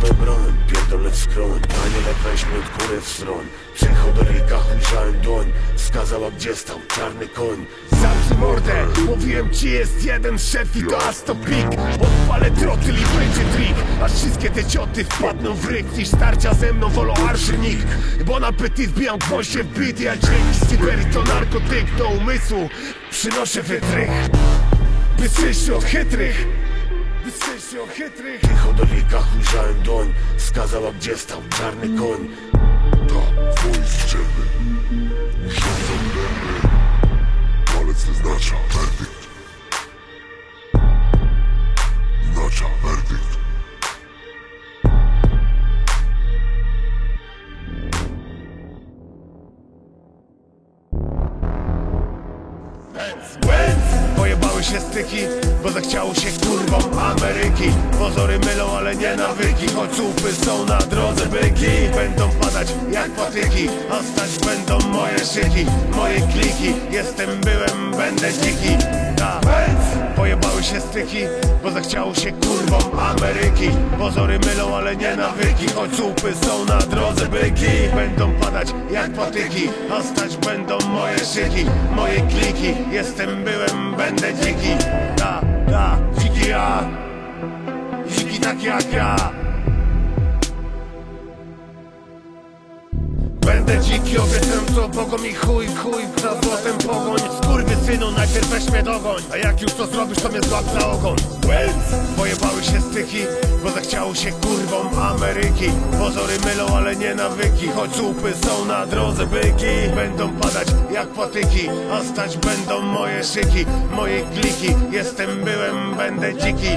wezmę broń, pierdolę w skroń Aniele weźmy od górę w stron Przyjechał do lejka, ujrzałem doń Wskazała gdzie stał czarny koń. Zamknij mordę, mówiłem ci jest jeden szef i to asto pik. Odpalę trotyl i będzie trik Aż wszystkie te cioty wpadną w ryk. Niż starcia ze mną wolą arszynik Bo na petit wbijam gwoździe w bit Ja dźwięki z to narkotyk do umysłu Przynoszę wytrych. Bystrzejszy od chytrych Bystrzejszy od chytrych do lejka, ujrzałem doń Wskazała gdzie stał czarny koń. Ta, wojszczymy Usiądzą dęby Palec wyznacza werdykt. Wyznacza werdykt! Pojebały się styki, bo zachciało się kurwom Ameryki. Pozory mylą, ale nie nawyki Choć słupy są na drodze byki. Będą padać jak patyki A stać będą moje szyki. Moje kliki Jestem, byłem, będę dziki! Styki, bo zachciało się kurwom Ameryki. Pozory mylą, ale nie nawyki Choć słupy są na drodze byki Będą padać jak patyki A stać będą moje szyki Moje kliki. Jestem, byłem, będę dziki. Da, da, dziki ja. Dziki tak jak ja. Będę dziki, obiecam to Bogom i chuj, chuj Za złotem pogoń. Skurwy synu, najpierw weź mnie dogoń A jak już to zrobisz, to mnie złap za ogon! Pojebały się styki Bo zachciało się kurwom Ameryki. Pozory mylą, ale nie nawyki Choć słupy są na drodze byki. Będą padać jak patyki A stać będą moje szyki. Moje kliki Jestem, byłem, będę dziki